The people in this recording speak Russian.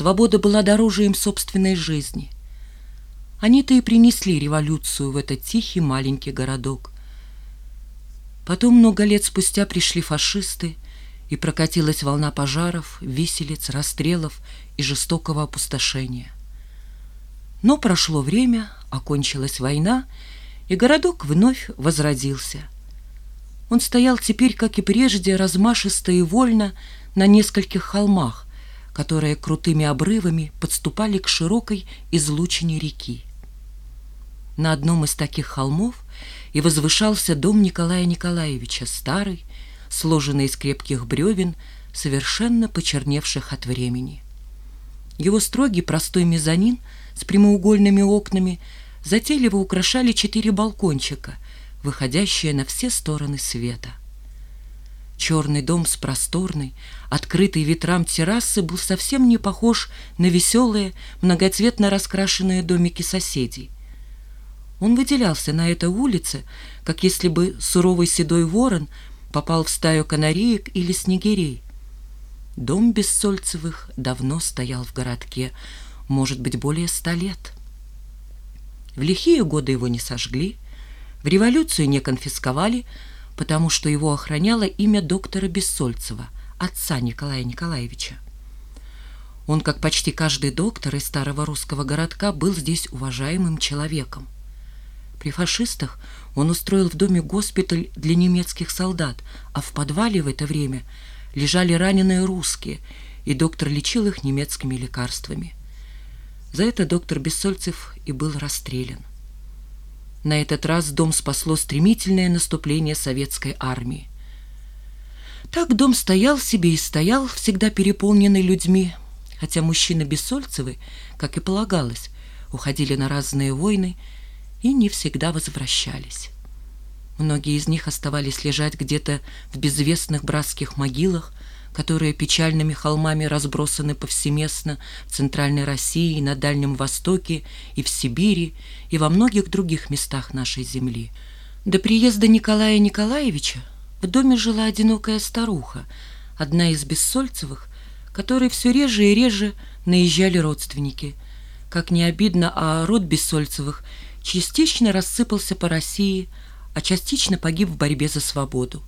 Свобода была дороже им собственной жизни. Они-то и принесли революцию в этот тихий маленький городок. Потом, много лет спустя, пришли фашисты, и прокатилась волна пожаров, виселиц, расстрелов и жестокого опустошения. Но прошло время, окончилась война, и городок вновь возродился. Он стоял теперь, как и прежде, размашисто и вольно на нескольких холмах, которые крутыми обрывами подступали к широкой излучине реки. На одном из таких холмов и возвышался дом Николая Николаевича, старый, сложенный из крепких бревен, совершенно почерневших от времени. Его строгий простой мезонин с прямоугольными окнами затейливо украшали четыре балкончика, выходящие на все стороны света. Черный дом с просторной, открытой ветрам террасы был совсем не похож на веселые, многоцветно раскрашенные домики соседей. Он выделялся на этой улице, как если бы суровый седой ворон попал в стаю канареек или снегирей. Дом Бессольцевых давно стоял в городке, может быть, более ста лет. В лихие годы его не сожгли, в революцию не конфисковали, потому что его охраняло имя доктора Бессольцева, отца Николая Николаевича. Он, как почти каждый доктор из старого русского городка, был здесь уважаемым человеком. При фашистах он устроил в доме госпиталь для немецких солдат, а в подвале в это время лежали раненые русские, и доктор лечил их немецкими лекарствами. За это доктор Бессольцев и был расстрелян. На этот раз дом спасло стремительное наступление советской армии. Так дом стоял себе и стоял, всегда переполненный людьми, хотя мужчины Бессольцевы, как и полагалось, уходили на разные войны и не всегда возвращались. Многие из них оставались лежать где-то в безвестных братских могилах, которые печальными холмами разбросаны повсеместно в Центральной России, на Дальнем Востоке, и в Сибири, и во многих других местах нашей земли. До приезда Николая Николаевича в доме жила одинокая старуха, одна из Бессольцевых, которой все реже и реже наезжали родственники. Как не обидно, а род Бессольцевых частично рассыпался по России, а частично погиб в борьбе за свободу.